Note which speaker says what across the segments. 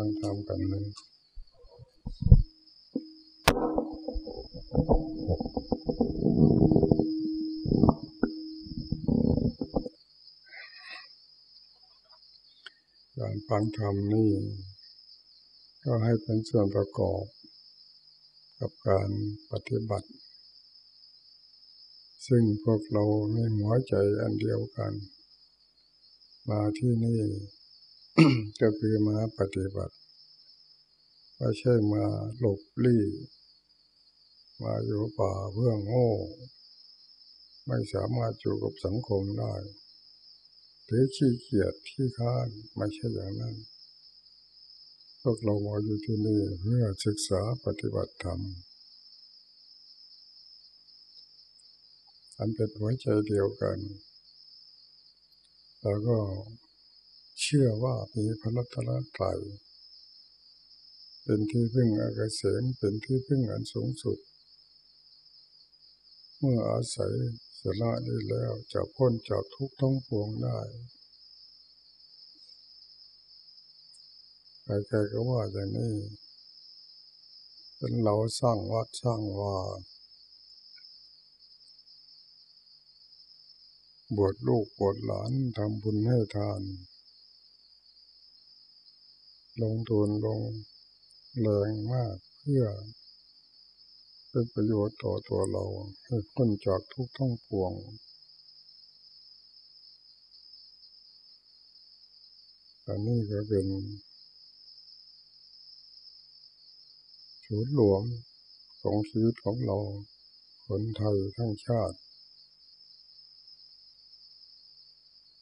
Speaker 1: ฟังธรรมกันเลยการฟังธรรมนี่ ก็ให้เป็นส่วนประกอบกับการปฏิบัติ ซึ่งพวกเราไม่หัวใจอันเดียวกัน มาที่นี่ ก็คือมาปฏิบัติไม่ใช่มาหลบลี้มาอยู่ป่าเพื่อโง่ ไม่สามารถอยู่กับสังคมได้หรือขี้เกียจที่ค้านไม่ใช่อย่างนั้น พวกเรามาอยู่ที่นี่เพื่อศึกษาปฏิบัติธรรม อันเป็นหัวใจเดียวกัน แล้วก็ เชื่อว่ามีพระรัตนตรัยเป็นที่พึ่งอากเสมเป็นที่พึ่งอันสูงสุด เมื่ออาศัยสละนี้แล้วจะพ้นจากทุกข์ทั้งปวงได้ใครๆก็ว่าอย่างนี้เป็นเราสร้างวัดสร้างว่าบวชลูกบวชหลานทำบุญให้ทาน ลงทุนลงแรงมากเพื่อเป็นประโยชน์ต่อตัวเราให้พ้นจากทุกข์ทั้งปวง อันนี้ก็เป็นศูนย์รวมของชีวิตของเรา คนไทยทั้งชาติ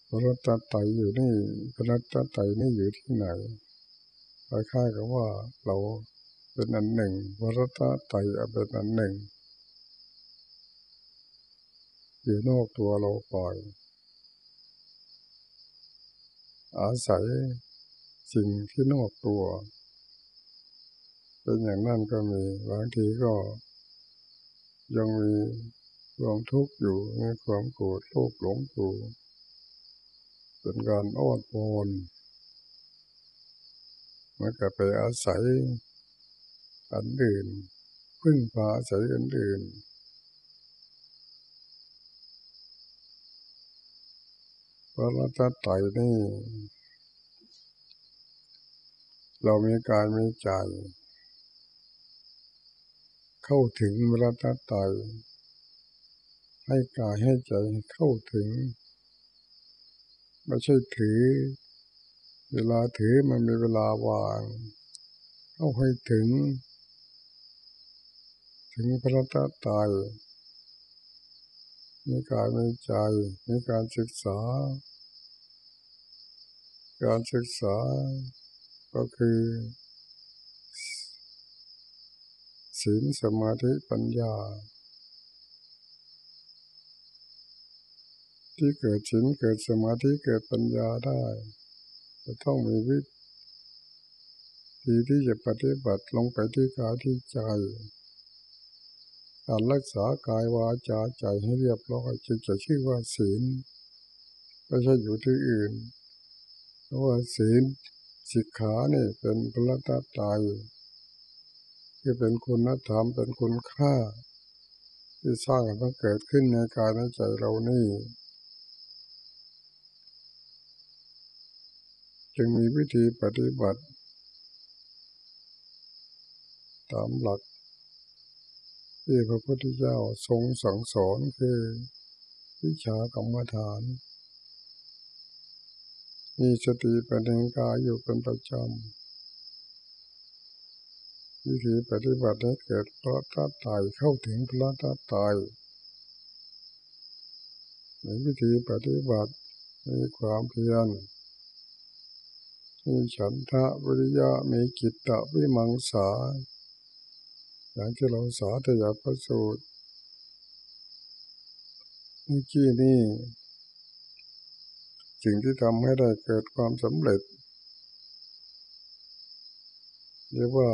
Speaker 1: พระรัตนตรัยอยู่นี่พระรัตนตรัยนี่อยู่ที่ไหน คล้ายๆกับว่าเราเป็นอันหนึ่งพระรัตนตรัยเป็นอันหนึ่ง อยู่นอกตัวเราปล่อย อาศัยสิ่งที่นอกตัว เป็นอย่างนั้นก็มีบางทีก็ ยังมีความทุกข์อยู่มีความโกรธโลภหลงอยู่เป็นการอ้อนวอน มันก็ไปอาศัยอันอื่น พึ่งพาอาศัยอันอื่นพระรัตนตรัยนี่ เรามีกายมีใจ เข้าถึงพระรัตนตรัยให้กายให้ใจเข้าถึง ไม่ใช่ถือ เวลาถือมันมีเวลาวางเข้าให้ถึง ถึงพระตาตายมีกายมีใจมีการศึกษา การศึกษาก็คือศีลสมาธิปัญญา ที่เกิดฉินเกิดสมาธิเกิดปัญญาได้ จะต้องมีวิธีที่จะปฏิบัติลงไปที่กายที่ใจ การรักษากายวาจาใจให้เรียบร้อยจึงจะชื่อว่าศีลไม่ใช่อยู่ที่อื่น เพราะว่าศีลสิกขานี่เป็นพระตาตายที่เป็นคุณธรรมเป็นคุณค่า ที่สร้างให้มันเกิดขึ้นในกายในใจเรานี่ จึงมีวิธีปฏิบัติ ตามหลักที่พระพุทธเจ้าทรงสั่งสอนคือวิชากรรมฐาน มีสติปัญญากายอยู่เป็นประจำวิธีปฏิบัติให้เกิดพระทัตายเข้าถึงพระทัตายมีวิธีปฏิบัติมีความเพียร มีฉันทะวิริยะมีจิตตะวิมังสา อย่างที่เราสาธยายพระสูตรเมื่อกี้นี่สิ่งที่ทำให้ได้เกิดความสำเร็จ เรียกว่า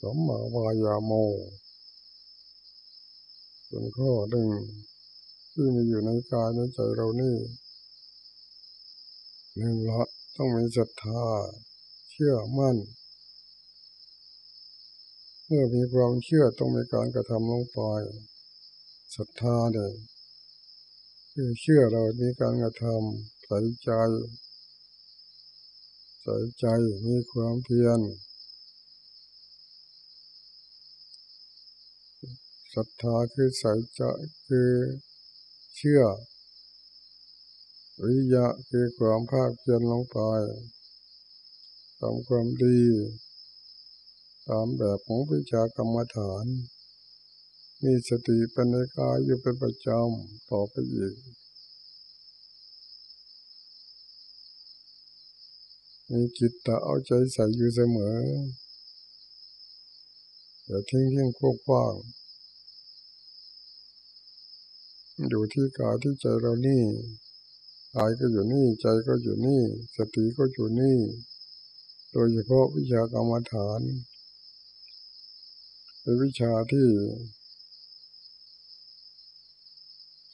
Speaker 1: สมมาวายาโมเป็นข้อหนึ่งที่มีอยู่ในกายในใจเรานี่ นึ่งละต้องมีศรัทธาเชื่อมั่น เมื่อมีความเชื่อต้องมีการกระทำลงไปศรัทธาเนี่ยคือเชื่อเรามีการกระทำใส่ใจใส่ใจมีความเพียรศรัทธาคือใส่ใจคือเชื่อ วิยะคือความภาคเพียรลงไปทำความดีตามแบบของวิชากรรมฐาน มีสติปัญญาอยู่เป็นประจำต่อไปอีก มีจิตตะเอาใจใส่อยู่เสมออย่าทิ้งทิ้งควบคว้าง อยู่ที่กายที่ใจเรานี่ กายก็อยู่นี่ ใจก็อยู่นี่ สติก็อยู่นี่ โดยเฉพาะวิชากรรมฐานเป็นวิชาที่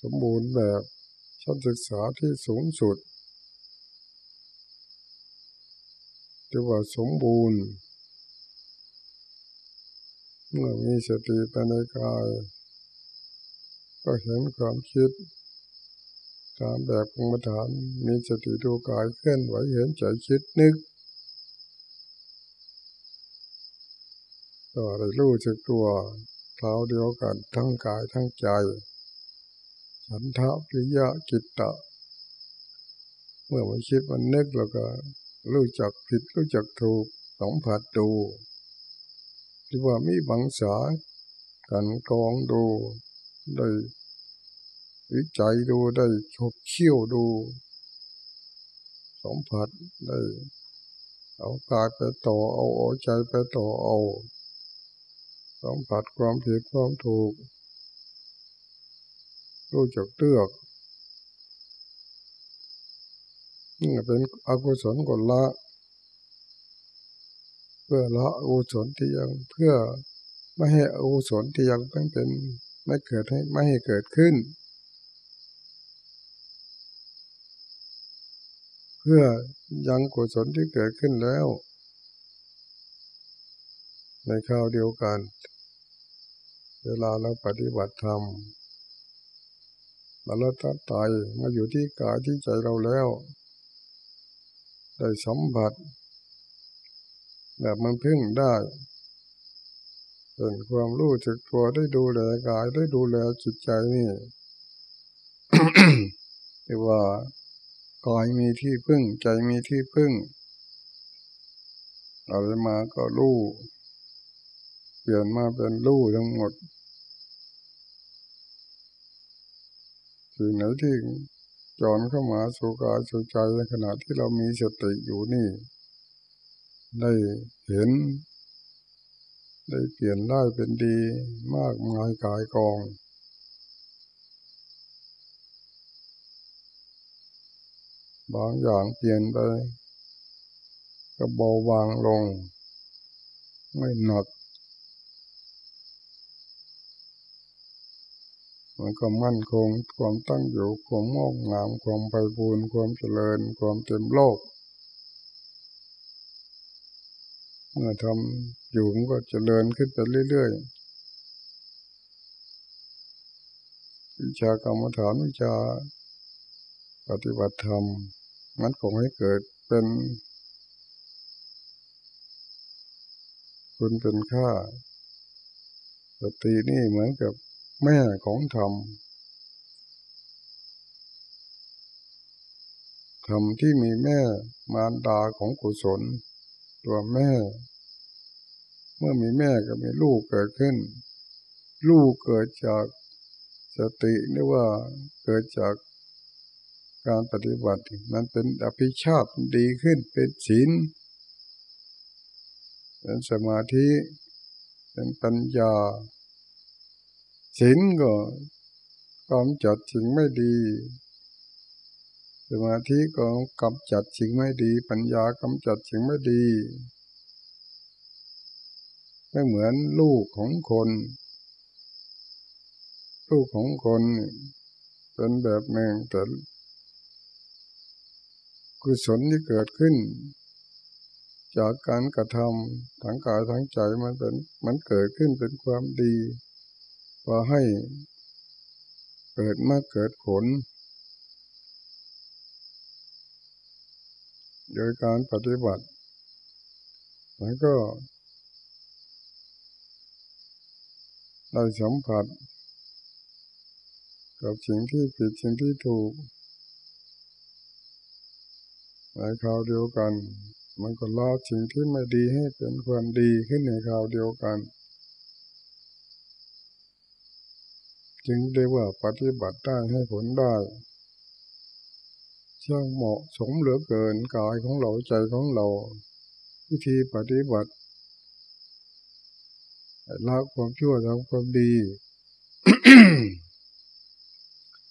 Speaker 1: สมบูรณ์แบบชั้นศึกษาที่สูงสุดเรียกว่าสมบูรณ์ เมื่อมีสติไปในกาย ก็เห็นความคิด ตามแบบกรรมฐานมีสติดูกายเคลื่อนไหวเห็นใจคิดนึกก็ได้รู้จักตัวเท้าเดียวกันทั้งกายทั้งใจฉันทะปิยะกิตตะ เมื่อมันคิดมันนึกแล้วก็ รู้จักผิดรู้จักถูกสัมผัสดูที่ว่ามีบังสากันกองดูได้ วิจัยดูได้ชบเชี่ยวดูสัมผัสได้เอากายไปต่อเอาเอาใจไปต่อเอาสัมผัสความผิดความถูก รู้จักเลือกนี่เป็นอกุศลกละ เพื่อละอกุศลที่ยังเพื่อไม่ให้อกุศลที่ยังเป็นเป็นไม่เกิดให้ไม่ให้เกิดขึ้น เพื่อยังกุศลที่เกิดขึ้นแล้ว ในคราวเดียวกัน เวลาเราปฏิบัติธรรมมาแล้วตัดตายมาอยู่ที่กายที่ใจเราแล้ว ได้สัมผัสแบบมันพึ่งได้เป็นความรู้จักตัวได้ดูแลกายได้ดูแลจิตใจนี่ที่ว่า กายมีที่พึ่ง ใจมีที่พึ่งอะไรมาก็รู้เปลี่ยนมาเป็นรู้ทั้งหมดสิ่งไหนที่จอนเข้ามาสู่กายสู่ใจในขณะที่เรามีสติอยู่นี่ ได้เห็น ได้เปลี่ยนได้เป็นดีมากมายกายกอง บางอย่างเปลี่ยนไป ก็เบาบางลง ไม่หนัก มันก็มั่นคงความตั้งอยู่ความงอกงามความไปบูรความเจริญ ความเต็มโลก เมื่อทำอยู่มันก็เจริญขึ้นไปเรื่อยๆวิชากรรมฐานวิชาปฏิบัติธรรม มันคงให้เกิดเป็น คุณเป็นค่าสตินี่เหมือนกับแม่ของธรรมธรรมที่มีแม่มารดาของกุศล ตัวแม่ เมื่อมีแม่ก็มีลูกเกิดขึ้น ลูกเกิดจากสติหรือว่าเกิดจาก การปฏิบัติมันเป็นอภิชาติดีขึ้นเป็นศีลเป็นสมาธิเป็นปัญญาศีลก็กำจัดสิ่งไม่ดี สมาธิก็กำจัดสิ่งไม่ดี ปัญญากำจัดสิ่งไม่ดีไม่เหมือนลูกของคน ลูกของคนเป็นแบบหนึ่งแต่ กุศลที่เกิดขึ้น จากการกระทำทางกายทางใจมันเป็นมันเกิดขึ้นเป็นความดีพอให้เกิดมาเกิดผล โดยการปฏิบัติมันก็ได้สัมผัส กับสิ่งที่ผิดสิ่งที่ถูก ในคราวเดียวกัน มันก็ละสิ่งที่ไม่ดีให้เป็นความดีขึ้นในคราวเดียวกัน จึงเรียกว่าปฏิบัติได้ให้ผลได้ช่างเหมาะสมเหลือเกินกายของเราใจของเรา วิธีปฏิบัติละความชั่วทำความดี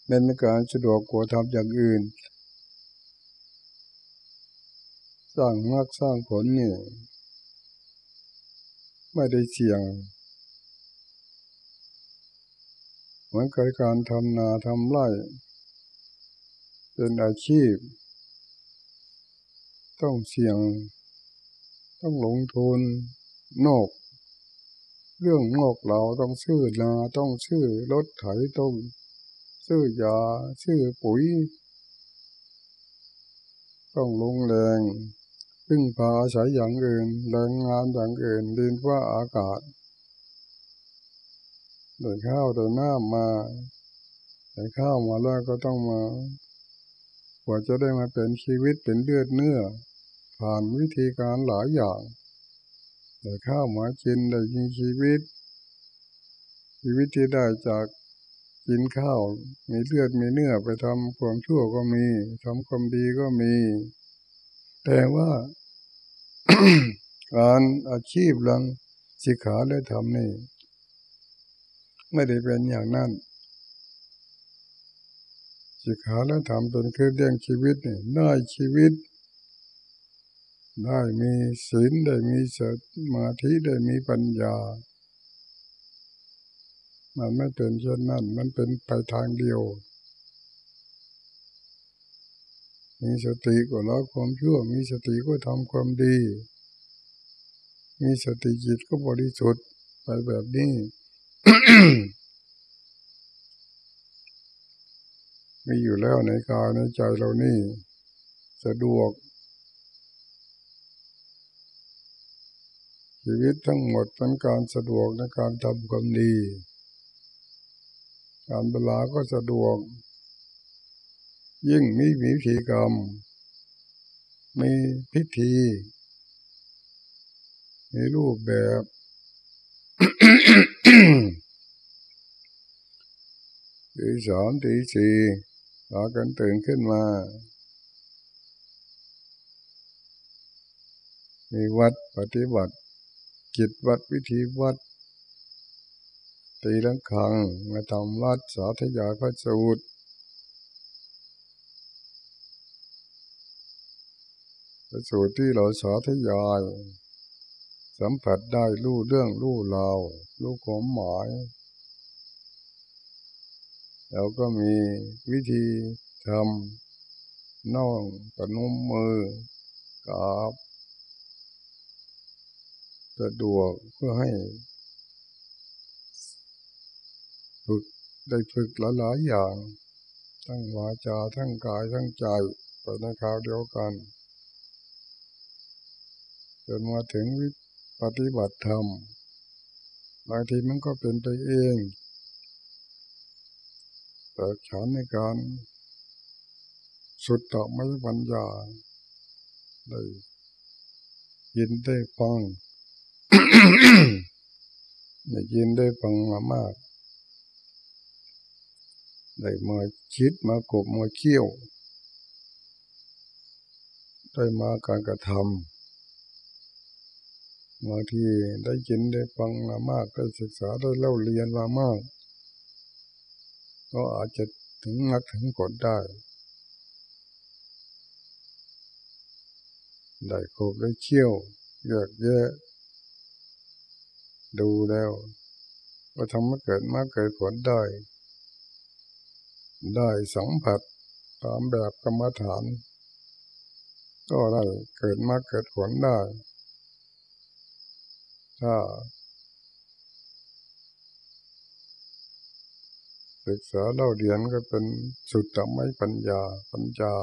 Speaker 1: เป็นการสะดวกกว่าทำอย่างอื่น สร้างมากสร้างผลเนี่ยไม่ได้เสี่ยงเหมือนกับการทำนาทำไร่เป็นอาชีพ ต้องเสี่ยง ต้องลงทุนนอก เรื่องงอกเราต้องซื้อนาต้องซื้อรถไถต้องซื้อยาซื้อปุ๋ย ต้องลงแรง พึ่งพาอาศัยอย่างอื่นแรงงานอย่างอื่นดินว่าอากาศโดยข้าวโดยน้ำมาโดยข้าวมาแล้วก็ต้องมากว่าจะได้มาเป็นชีวิตเป็นเลือดเนื้อ ผ่านวิธีการหลายอย่างได้ข้าวมากินได้ยิงชีวิต ชีวิตที่ได้จากกินข้าว มีเลือดมีเนื้อไปทำความชั่วก็มีทำความดีก็มี แต่ว่า การอาชีพหลังสิขาและทำนี่ ไม่ได้เป็นอย่างนั้น สิขาและทำเป็นคือเลี้ยงชีวิตนี่ได้ชีวิต ได้มีศีลได้มีสมาธิได้มีปัญญา มันไม่เป็นเช่นนั้น มันเป็นไปทางเดียว มีสติก็ละความชั่ว มีสติก็ทำความดี มีสติจิตก็บริสุทธิ์ไปแบบนี้มีอยู่แล้วในกายในใจเรานี่ สะดวก ชีวิตทั้งหมดเป็นการสะดวกในการทำความดี การเวลาก็สะดวก ยิ่งมีวิธีกรรม มีพิธี มีรูปแบบ ตีสามตีสี่พากันตื่นขึ้นมา มีวัดปฏิบัติจิตวัดวิธีวัดตีลังคังมาทำวัดสาธยายพระสูตรพระ สูตรที่เราสาธยาย สัมผัสได้รู้เรื่องรู้ราวรู้ความหมาย แล้วก็มีวิธีทำน่องกระนุมมือกราบสะดวกเพื่อให้ฝึกได้ฝึกหลายๆอย่าง ทั้งวาจาทั้งกายทั้งใจไปในคราวเดียวกัน จนมาถึงวิปฏิบัติธรรมบางทีมันก็เป็นไปเองแต่ฉันในการสุดต่อไม่ปัญญาได้ยินได้ฟังได้ยินได้ฟังมามากได้มาคิดมากบมาเคี่ยว ได้มาการกระทำ บางทีได้ยินได้ฟังมามากได้ศึกษาได้เล่าเรียนมามาก ก็อาจจะถึงนักถึงผลได้ ได้คบได้เชี่ยวเยอะแยะดูแล้วว่าทำให้เกิดมาเกิดผลได้ ได้สัมผัสตามแบบกรรมฐาน ก็ได้เกิดมาเกิดผลได้ ถ้าศึกษาเล่าเรียนก็เป็นสุดทำให้ปัญญา ปัญญา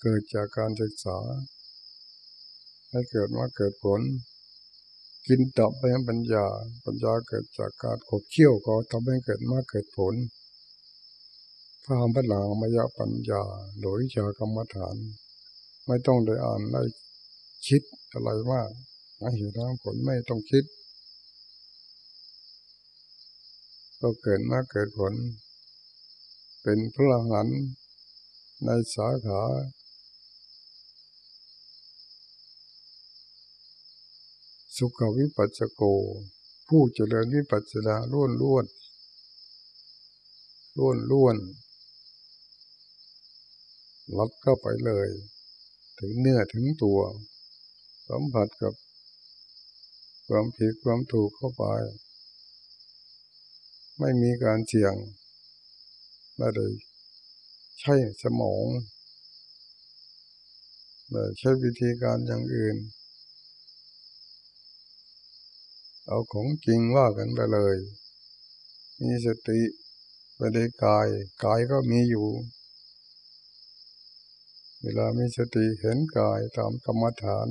Speaker 1: เกิดจากการศึกษา ให้เกิดมาเกิดผล กินตับไปให้ปัญญา ปัญญาเกิดจากการขบเคี้ยวก็ทำให้เกิดมาเกิดผลพระธรรมพระลามายปัญญาโดยชากรรมฐาน ไม่ต้องได้อ่านได้คิดอะไรมาก นะเหตุผลไม่ต้องคิด ก็เกิดมาเกิดผล เป็นพระหันในสาขาสุขวิปัสสโก ผู้เจริญวิปัสสนาล้วนล้วนล้วนล้วนลัดเข้าไปเลย ถึงเนื้อถึงตัว สัมผัสกับ ความผิดความถูกเข้าไป ไม่มีการเสี่ยงไม่ได้ใช้สมองไม่ใช้วิธีการอย่างอื่น เอาของจริงว่ากันไปเลย มีสติไปได้กาย กายก็มีอยู่ เวลามีสติเห็นกายตามกรรมฐาน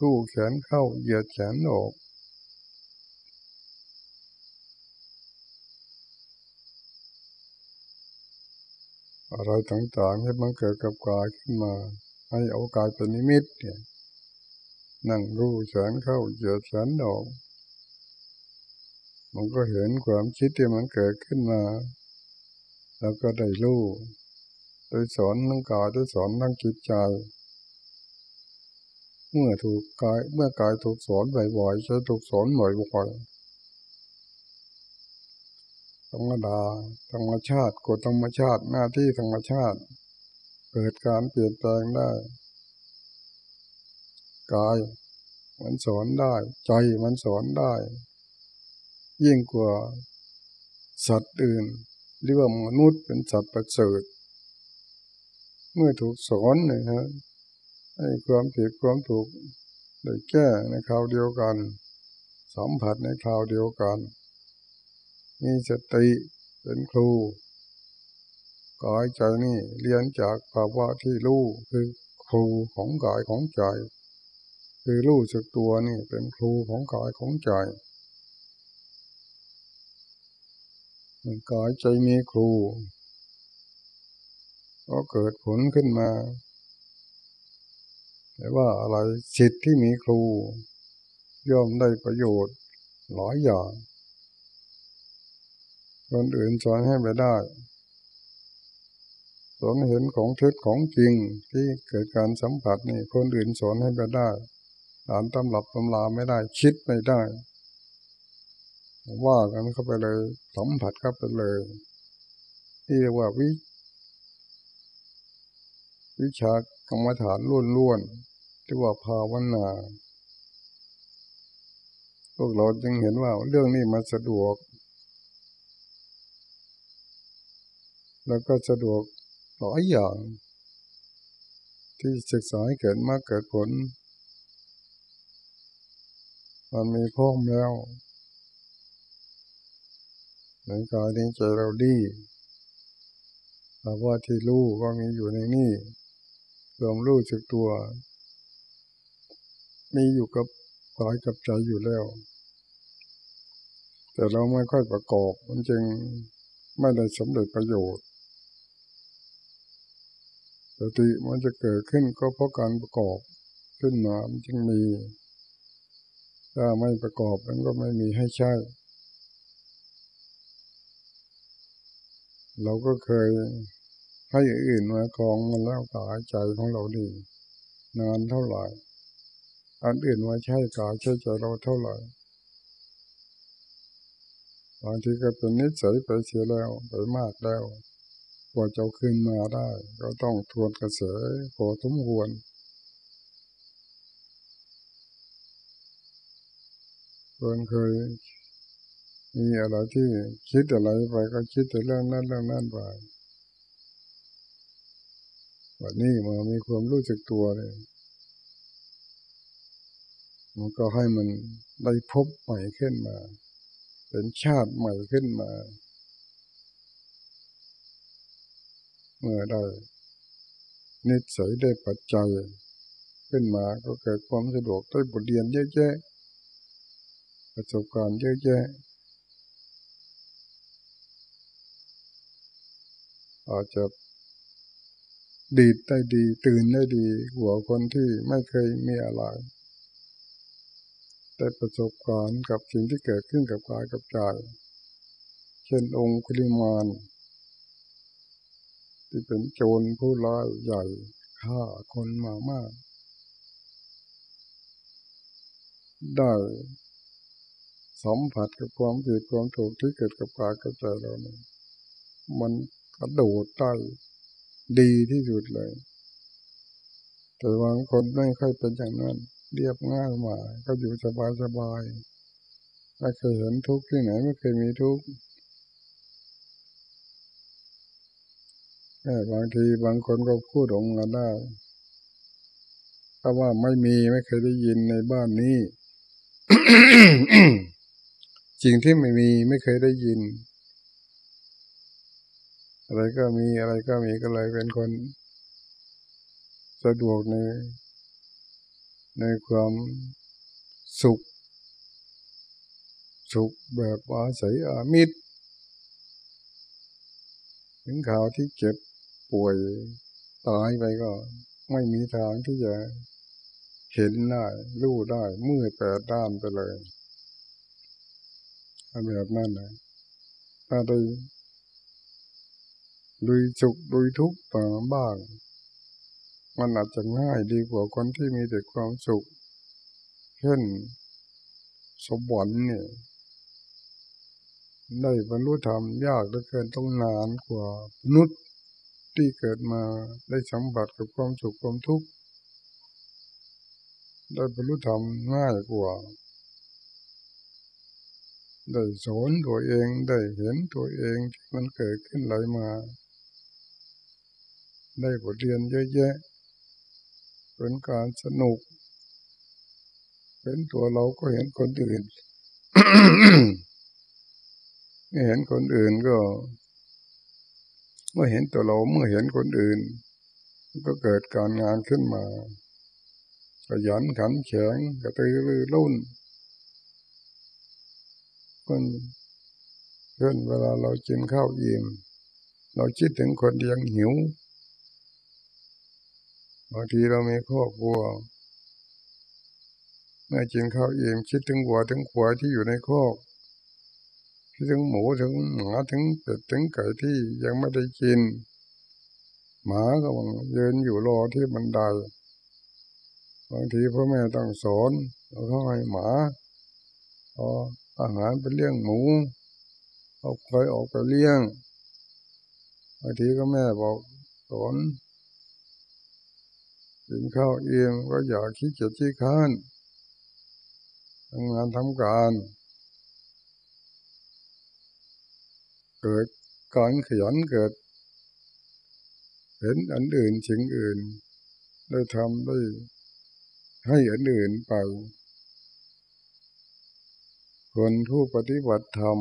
Speaker 1: กู้แขนเข้าเหยียดแขนออกอะไรต่างๆให้มันเกิดกับกายขึ้นมา ให้เอากายเป็นนิมิตเนี่ยนั่งรู้แขนเข้าเหยียดแขนออก มันก็เห็นความคิดที่มันเกิดขึ้นมา แล้วก็ได้รู้โดยสอนทั้งกายโดยสอนทั้งจิตใจ เมื่อถูกกายเมื่อกายถูกสอนบ่อยๆจะถูกสอนบ่อยๆธรรมดาธรรมชาติกฎธรรมชาติหน้าที่ธรรมชาติ เกิดการเปลี่ยนแปลงได้กายมันสอนได้ ใจมันสอนได้ ยิ่งกว่าสัตว์อื่นเรียกว่ามนุษย์เป็นสัตว์ประเสริฐ เมื่อถูกสอนนะฮะให้ ความผิดความถูกได้แก้ในคราวเดียวกัน สัมผัสในคราวเดียวกัน มีสติเป็นครูกายใจนี่เรียนจากภาวะที่รู้คือครูของกายของใจ คือรู้สึกตัวนี่เป็นครูของกายของใจกายใจมีครู ก็เกิดผลขึ้นมา แต่ว่าอะไรสิทธิ์ที่มีครู ย่อมได้ประโยชน์หลายอย่างคนอื่นสอนให้ไปได้สอนเห็นของเท็จของจริงที่เกิดการสัมผัสนี่คนอื่นสอนให้ไปได้อ่านตำรับตำราไม่ได้คิดไม่ได้ ว่ากันเข้าไปเลยสัมผัสเข้าไปเลยที่เรียกว่าวิวิชากรรมฐานล้วนๆ ที่ว่าภาวนาพวกเราจึงเห็นว่าเรื่องนี้มันสะดวก แล้วก็สะดวกหลายอย่าง ที่ศึกษาให้เกิดมากเกิดผล มันมีพร้อมแล้วในกายในใจเราดีภาวะที่รู้ก็มีอยู่ในนี่ควมรู้สึกตัว มีอยู่กับกายกับใจอยู่แล้ว แต่เราไม่ค่อยประกอบ มันจึงไม่ได้สำเร็จประโยชน์สติมันจะเกิดขึ้นก็เพราะการประกอบขึ้นมามันจึงมี ถ้าไม่ประกอบมันก็ไม่มีให้ใช้เราก็เคยให้อื่นมาครองมันแล้วกายใจของเราดีนานเท่าไหร่ อันอื่นมาใช้กายใช้ใจเราเท่าไหร่บางทีก็เป็นนิสัยไปเสียแล้วไปมากแล้วกว่าจะขึ้นมาได้ ก็ต้องทวนกระแสพอทุมควรคนเคยมีอะไรที่คิดอะไรไปก็คิดแต่เรื่องนั้นเรื่องนั้นไปวันนี้มามีความรู้สึกตัวเลย มันก็ให้มันได้พบใหม่ขึ้นมา เป็นชาติใหม่ขึ้นมา เมื่อได้นิสัยได้ปัจจัย ขึ้นมาก็เกิดความสะดวกได้บทเรียนเยอะแยะประสบการณ์เยอะแยะอาจจะดีดได้ดี ตื่นได้ดีหัวคนที่ไม่เคยมีอะไร ได้ประสบการณ์กับสิ่งที่เกิดขึ้นกับกายกับใจ เช่นองค์คุลิมานที่เป็นโจรผู้ร้ายใหญ่ฆ่าคนมามาก ได้สัมผัสกับความผิดความถูกที่เกิดกับกายกับใจเราเนี่ยมันกระโดดได้ดีที่สุดเลย แต่บางคนไม่ค่อยเป็นอย่างนั้น เรียบง่ายมาก็อยู่สบายสบายไม่เคยเห็นทุกข์ที่ไหนไม่เคยมีทุกข์บางทีบางคนก็พูดออกมาได้ถ้าว่าไม่มีไม่เคยได้ยินในบ้านนี้จริงที่ไม่มีไม่เคยได้ยิน อะไรก็มีอะไรก็มีก็เลยเป็นคน สะดวกใน ในความสุข สุขแบบอาศัยอามิตร ถึงข่าวที่เจ็บป่วยตายไปก็ไม่มีทางที่จะเห็นได้รู้ได้มือแปดด้านไปเลยแบบนั้นนะถ้าได้ลุยสุขลุยทุกข์ต่างบ้าง มันอาจจะง่ายดีกว่าคนที่มีแต่ความสุข เช่นสมบัติเนี่ยได้บรรลุธรรมยากเหลือเกินต้องนานกว่ามนุษย์ที่เกิดมาได้สัมผัสกับความสุขความทุกข์ได้บรรลุธรรมง่ายกว่า ได้สอนตัวเองได้เห็นตัวเองที่มันเกิดขึ้นไหลมา ได้บทเรียนเยอะแยะ เป็นการสนุก เป็นตัวเราก็เห็นคนอื่นไม่เห็นคนอื่นก็ เมื่อเห็นตัวเราเมื่อเห็นคนอื่น ก็เกิดการงานขึ้นมาขยันขันแข็งกระตือรือร้นคนเพื่อนเวลาเรากินข้าวอิ่มเราคิดถึงคนยังหิว บางทีเรามีครอบครัวเมื่อกินข้าวเองคิดถึงวัวถึงควายที่อยู่ในคอกคิดถึงหมูถึงหมาถึงเป็ดถึงไก่ที่ยังไม่ได้กิน หมาก็บังเยินอยู่รอที่บันไดบางทีพ่อแม่ต้องสอนเขาให้หมาเอาอาหารไปเลี้ยงหมูเอาควายออกไปเลี้ยงบางทีก็แม่บอกสอน กินข้าวเองก็อย่าขี้เกียจขี้ค้านทำงานทำการ เกิดการขยันเกิด เห็นอันอื่นสิ่งอื่น ได้ทำได้ให้อันอื่นไป คนผู้ปฏิบัติธรรม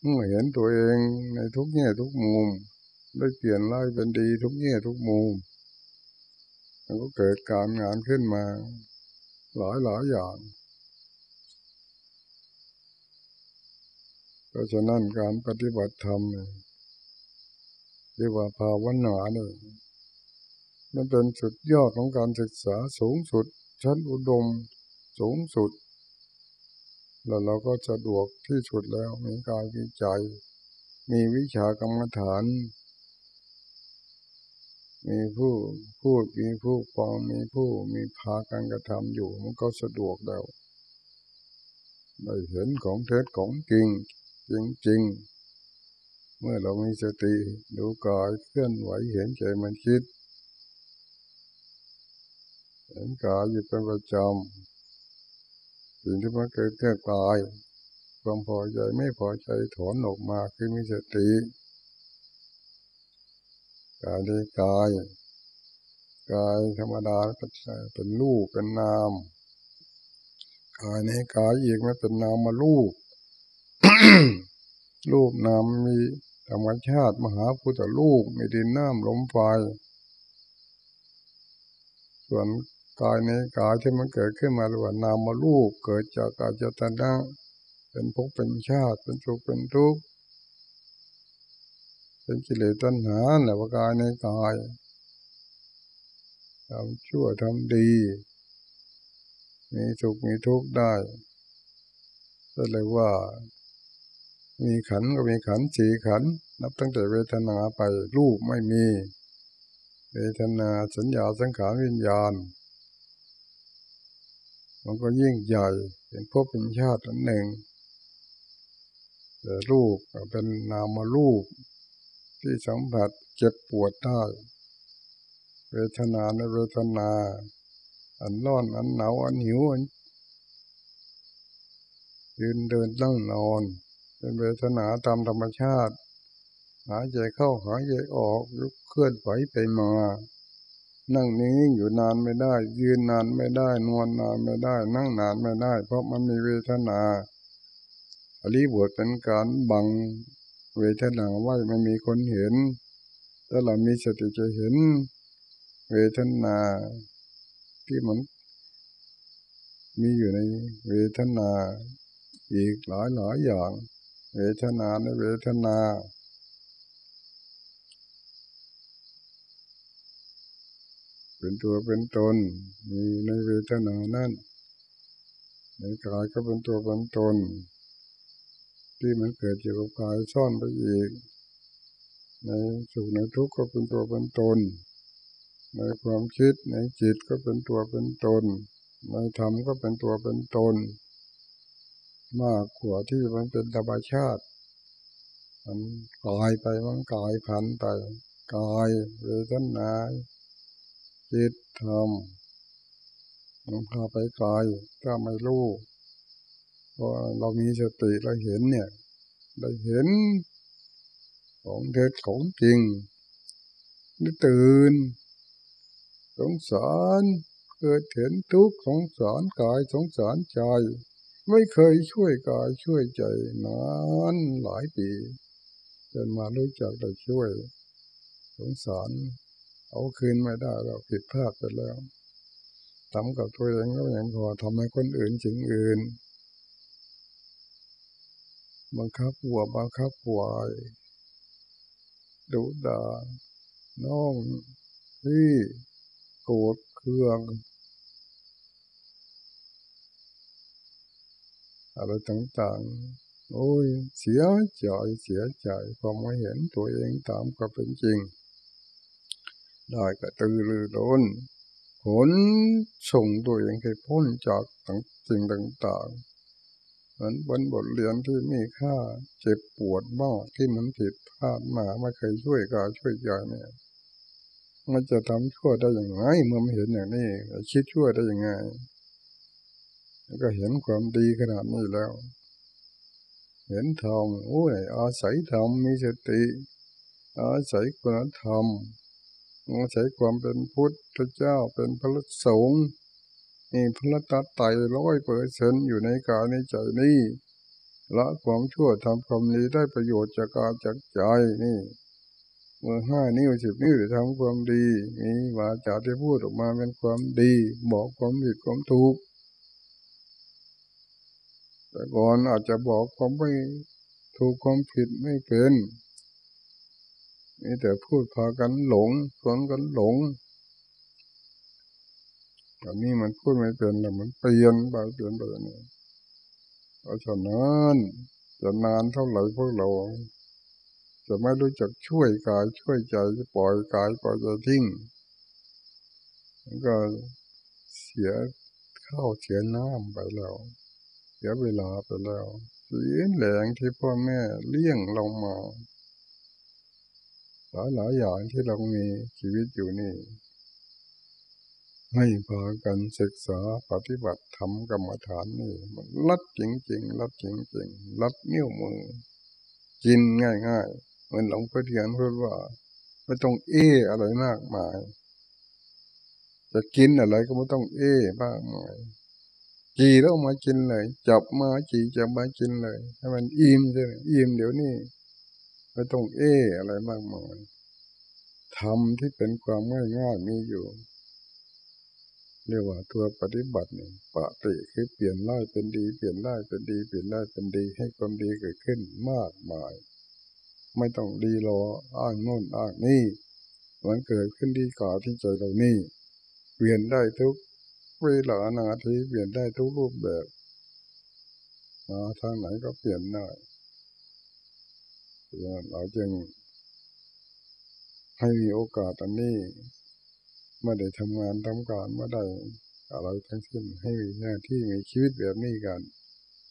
Speaker 1: เมื่อเห็นตัวเองในทุกแง่ทุกมุม ได้เปลี่ยนร้ายเป็นดีทุกแง่ทุกมุมมันก็เกิดการงานขึ้นมา หลายหลายอย่างเพราะฉะนั้นการปฏิบัติธรรมเนี่ยเรียกว่าภาวนาเนี่ยมันเป็นสุดยอดของการศึกษาสูงสุด ชั้นอุดมสูงสุด แล้วเราก็สะดวกที่สุดแล้วมีกายมีใจ มีวิชากรรมฐาน มีผู้พูดมีผู้ฟังมีผู้มีพาการกระทำอยู่ มันก็สะดวกแล้วได้เห็นของเท็จของจริงจริงจริงเมื่อเรามีสติดูกายเคลื่อนไหวเห็นใจมันคิด เห็นกายอยู่เป็นประจำสิ่งที่มันเกิดแก่กายความพอใจไม่พอใจถอนออกมาคือมีสติ กายในกายกายธรรมดาเป็นรูปเป็นนามกายในกายอีกไม่เป็นนามมารูปรูปนามมีธรรมชาติมหาพุทธลูกมีดินน้ำลมไฟส่วนกายในกายที่มันเกิดขึ้นมาหรือว่านามมาลูกเกิดจากอาจตนะเป็นภพเป็นชาติเป็นสุขเป็นทุกข์ เป็นกิเลสตัณหาแหละว่ากายในกายทำชั่วทำดี มีสุขมีทุกข์ได้ก็เลยว่า มีขันก็มีขันสีขัน นับตั้งแต่เวทนาไปรูปไม่มี เวทนาสัญญาสังขารวิญญาณ มันก็ยิ่งใหญ่เป็นพบเป็นชาติอันหนึ่งแต่รูปเป็นนามรูป ที่สัมผัสเจ็บปวดได้ เวทนาในเวทนา อันร้อนอันหนาวอันหิวอันยืนเดินนั่งนอน เป็นเวทนาตามธรรมชาติ หายใจเข้าหายใจออกลุกเคลื่อนไหวไปมา นั่งนิ่งอยู่นานไม่ได้ ยืนนานไม่ได้ นอนนานไม่ได้ นั่งนานไม่ได้ เพราะมันมีเวทนาอริบทเป็นการบัง เวทนาไว้ไม่มีคนเห็น ถ้าเรามีสติจะเห็น เวทนาที่มันมีอยู่ในเวทนาอีกหลายหลายอย่าง เวทนาในเวทนา เป็นตัวเป็นตนมีในเวทนานั่นในกายก็เป็นตัวเป็นตน ที่มันเกิดเจากกายซ่อนไปอีก ในสุขในทุกข์ก็เป็นตัวเป็นตน ในความคิดในจิตก็เป็นตัวเป็นตน ในธรรมก็เป็นตัวเป็นตน มากกว่าที่มันเป็นธรรมชาติ มันกลายไปมันกลายพันไปกายเวทนาจิตทำมันพาไปไกลถ้าไม่รู้ พราเรามีสติเราเห็นเนี่ยได้เห็นของเท็จของจริงนี่ตื่นสงสารเกิดเห็นทุกข์สงสารกายสงสารใจ ไม่เคยช่วยกายช่วยใจนานหลายปี จนมารู้จักได้ช่วย สงสารเอาคืนไม่ได้เราผิดพลาดไปแล้วทำกับตัวเองก็ยังพอทำให้คนอื่นจึงอื่น บังคับหัวบังคับหัวดุดาน้องที่โกรธเคือง อะไรต่างๆ โอ้ย เสียใจเสียใจพอมาเห็นตัวเองตามก็เป็นจริง ได้ก็ตือรือร้นผลส่งตัวเองให้พ้นจากต่างสิ่งต่างๆ มันเป็นบทเรียนที่มีค่าเจ็บปวดบ้างที่มันผิดพลาดมาไม่เคยช่วยกาช่วยใจเนี่ย มันจะทำชั่วได้อย่างไรเมื่อไม่เห็นอย่างนี้คิดชั่วได้อยังไงก็เห็นความดีขนาดนี้แล้ว เห็นธรรมโอ้ยอาศัยธรรมมีสติอาศัยคุณธรรมอาศัยความเป็นพุทธเจ้าเป็นพระสงฆ์ มีพระตัดไตร้อยเปอร์เซนอยู่ในกายในใจนี้ละความชั่วทำความดีได้ประโยชน์จากกายจากใจนี่เมื่อห้านิ้วสิบนิ้วทำความดี มีวาจาที่พูดออกมาเป็นความดี บอกความผิดความถูกแต่ก่อนอาจจะบอกความไม่ถูกความผิดไม่เป็นมีแต่พูดพากันหลงชวนกันหลง อนนี้มันพูดไม่เป็นแต่มันเปลี่ยนไปเปลี่ยนไปนี่เพราะฉะนั้นจะนานเท่าไหร่พวกเรา จะไม่รู้จักช่วยกายช่วยใจจะปล่อยกายปล่อยใจทิ้งมันก็เสียข้าวเสียน้ำไปแล้ว เสียเวลาไปแล้วเสียแหลงที่พ่อแม่เลี้ยงเรามาหลายหลายอย่างที่เรามีชีวิตอยู่นี่ ให้พากันศึกษาปฏิบัติทำกรรมฐานนี่มันลัดจริงๆลัดจริงๆลัดนิ้วมือ กินง่ายๆเหมือนหลวงพ่อเทียนพูดว่าไม่ต้องเอ้อะไรมากมาย จะกินอะไรก็ไม่ต้องเอ้มากมายจีแล้วมากินเลย จับมาจีจับมากินเลยให้มันอิ่มเลยอิ่มเดี๋ยวนี้ไม่ต้องเอ้อะไรมากมายทำที่เป็นความง่ายง่ายมีอยู่ เรียกว่าตัวปฏิบัติเนี่ยปฏิคือเปลี่ยนร้ายเป็นดี เปลี่ยนร้ายเป็นดี เปลี่ยนร้ายเป็นดี ให้ความดีเกิดขึ้นมากมาย ไม่ต้องดีรออ้างโน่นอ้างนี่มันเกิดขึ้นดีก่าที่ใจเรานี่เปลี่ยนได้ทุกเวลานาทีเปลี่ยนได้ทุกรูปแบบมาทางไหนก็เปลี่ยนได้เราจึงให้มีโอกาสอันนี้ ไม่ได้ทำงานทำการไม่ได้อะไรทั้งสิ้นให้มีหน้าที่มีชีวิตแบบนี้กัน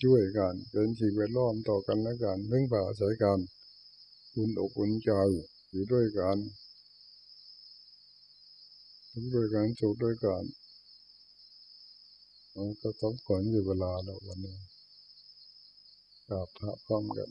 Speaker 1: ช่วยกันเป็นสิ่งแวดล้อมต่อกันและกันเรื่องป่าสายกันอุ่นอกอุ่นใจอยู่ด้วยกันทุกด้วยกันสุขด้วยกันมันก็ต้องก่อนอยู่เวลาแล้ววันนี้กราบพระพร้อมกัน